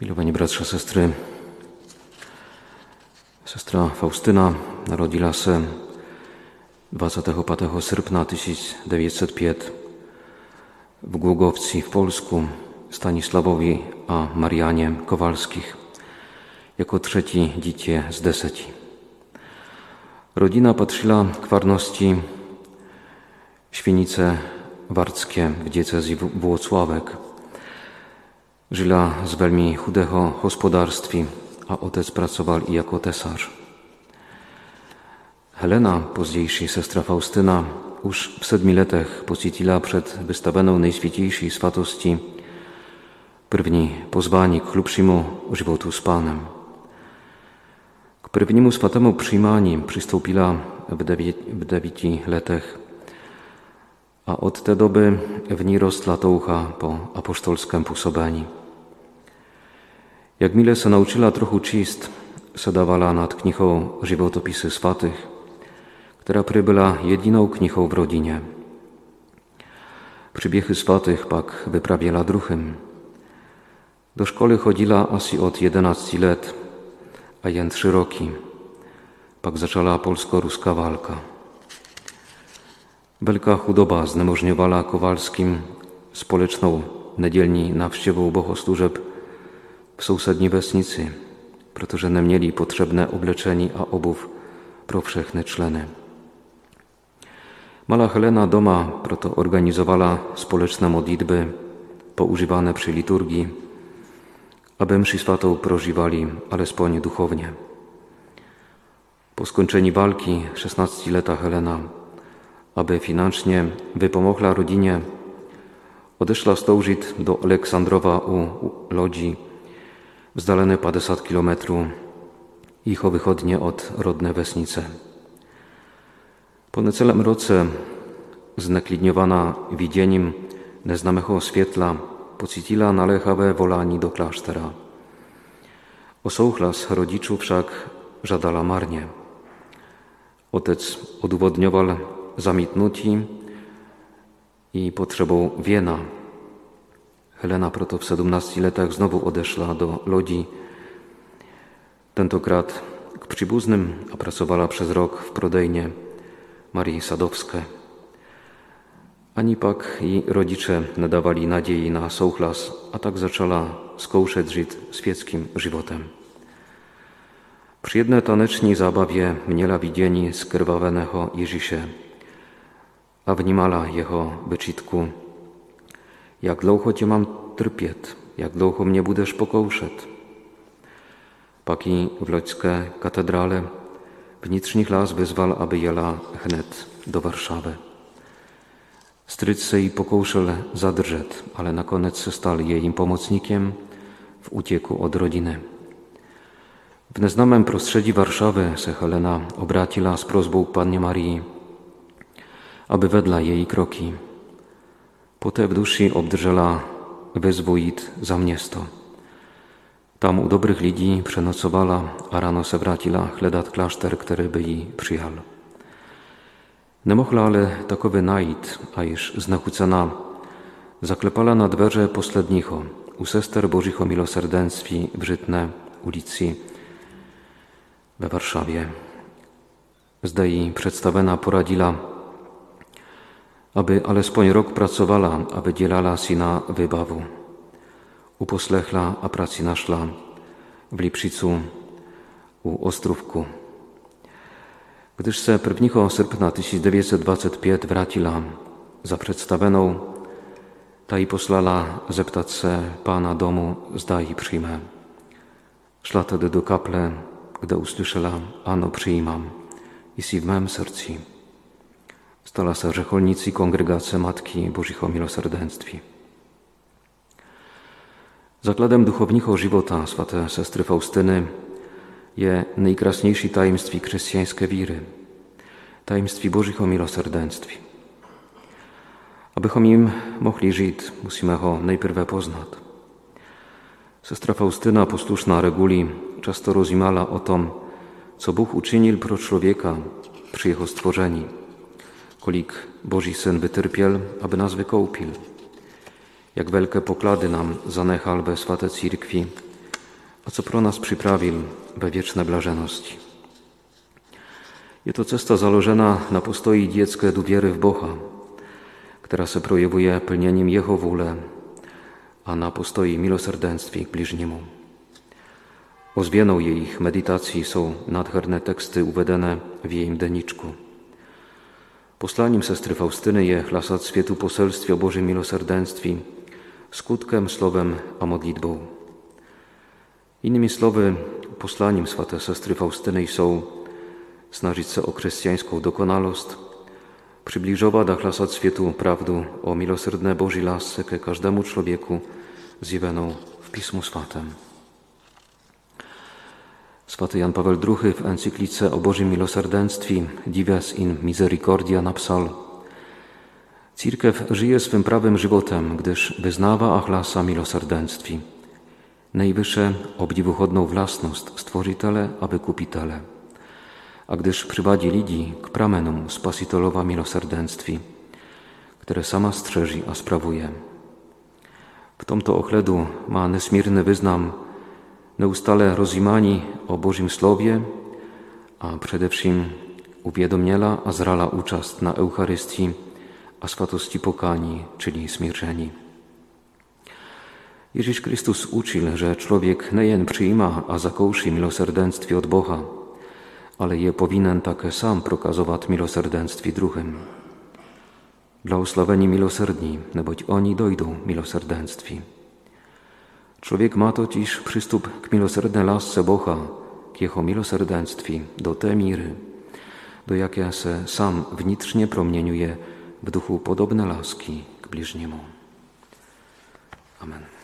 Milowani bratrze, sestry, sestra Faustyna narodziła się 25 sierpnia 1905 w Głogowci w Polsku Stanisławowi a Marianie Kowalskich jako trzeci dziecię z deseti. Rodzina patrzyła kwarności Świenice Warckie w diecezji Włocławek. Żyła z veľmi chudego gospodarství a otec pracował i jako tesarz. Helena, pozdější sestra Faustyna, už w sedmi letech pocitila przed wystawioną najświętejszej swatości první pozvání k chlubšímu životu s Pánem. K prvnímu svatému přijímání přistoupila v, devět, v devíti letech a od té doby w ní rostla toucha po apostolském působení. Mile se nauczyła trochu číst, se dávala nad knihou Životopisy svatých, która przybyła jedyną knihou w rodzinie. Przybiechy svatých pak wyprawiała druchym. Do szkoły chodziła asi od 11 lat, a jen 3 roki. Pak zaczęła polsko-ruska walka. Wielka chudoba znemożniowała Kowalskim społeczną niedzielni nawściewą bohoslużeb w sousední vesnici, protože neměli potřebné oblečení a obuv pro všechny členy. Helena doma proto organizowała społeczne modlitby poużywane przy liturgii, aby mszy światą prożywali alespoň duchownie. Po skończeniu walki 16-leta Helena, aby financznie wypomogła rodzinie, odeszła stążyć do Aleksandrowa u Lodzi, wzdalone 50 kilometrów ich wychodnie od rodne Wesnice. Po necelem roce, zneklidniowana widzieniem neznamego świetla, pocitila nalechawe wolani do klasztera. Osouchlas rodziców wszak żadala marnie. Otec odwodniował zamitnuti i potrzebą wiena. Helena proto w 17 latach znowu odeszła do Lodzi. Tentokrát k przybuznym, a pracowała przez rok w prodejnie Marii Sadowskie. Ani pak i rodzice nadawali nadziei na souchlas, a tak zaczęła skouszeć żyć świeckim żywotem. Przy jednej taneczni zabawie miela widzieni skrwawenego Ježiše a vnímala jeho wyczytku jak dlouho tě mám trpět, jak dlouho mě budeš pokoušet. Pak ji v Loďské katedrále vnitřních hlas vyzval, aby jela hned do Warszawy. Stryc se jí pokoušel zadržet, ale nakonec se stal jejím pomocnikiem w ucieku od rodziny. W neznamym prostředí Warszawy se Helena obrátila s prozbou Pannie Marii, aby vedla jej kroki. Poté v duši obdržela wyzwójit za město. Tam u dobrych lidí přenocovala a ráno se vrátila hledat klášter, který by jí přijal. Nemohla ale takowy najít, a iż znachucena zaklepala na dwerze poslednicho u sester Bożicho Milosrdenstwi w Żytne ulicy we Warszawie. Zde jej przedstawiona aby alespoň rok pracovala a vydělala si na vybavu. Uposlechla a praci našla v Lipšicu u Ostrówku. Gdyż se 1 srpna 1925 vrátila za představenou, ta ji poslala zeptat se pána domu, zda ji přijme. Šla tedy do kaple, kde uslyšela, ano, přijímam, jsi v mém srdci stala se řecholnicí kongregace Matki Božího milosrdenství. Zakladem duchownicho żywota swaté sestry Faustyny je najkrasniejszy tajemství chrześcijańskie wiry, tajemství Bożího milosrdenství. Abychom im mogli żyć, musimy go najpierw poznać. Sestra Faustyna, posłuszna reguli, często rozimala o tom, co Bóg uczynił pro człowieka przy jego stworzeniu kolik Boży Syn wytrpiel, aby nas wykoupił. Jak wielkie poklady nam zanechal we swate cirkwi, a co pro nas připravil ve wieczne blaženosti. Je to cesta založena na postoji dziecka důvěry w Boha, która se projewuje pełnieniem Jeho vůle a na postoji milosrdenství k bliźniemu. Ozwieną jej meditacji są nadherne teksty uvedene w jej deniczku. Poslaniem sestry Faustyny je hlasat światu poselstwie o Bożym milosrdenstwie, skutkiem słowem a modlitbą. Innymi słowy, poslaniem swate sestry Faustyny są snažić se o chrześcijańską dokonalost, przybliżować da hlasat światu prawdu o milosrdne Bożej lasce ke każdemu człowieku zjawioną w Pismu Swatem. Swaty Jan Paweł II w encyklice o Bożym Milosrdenstwie Dives in Misericordia napisał Církew żyje swym prawym żywotem, gdyż wyznawa achlasa milosrdenstwi. Najwyższe obdivuchodną własność stworzytele a wykupitele. A gdyż przywadzi lidzi k pramenom spasitolowa milosrdenstwi, które sama strzeży a sprawuje. W tomto ochledu ma nesmírny wyznam neustale rozimani o Bożym Słowie, a przede wszystkim uwiadomiela a zrala uczast na Eucharystii, a swatości pokani, czyli smierzeni. Jezus Chrystus uczył, że człowiek niejen przyjma, a zakołszy miłosierdenstwie od Boha, ale je powinien tak sam prokazować miłosierdenstwie drugim. Dla osławieni miłoserdni, no bo oni dojdą miłosierdenstwi. Człowiek ma totiž przystup k milosrdnej lasce Boha, k Jeho do tej miry, do jakiej se sam vnitřnie promieniuje w duchu podobne laski k bliźniemu. Amen.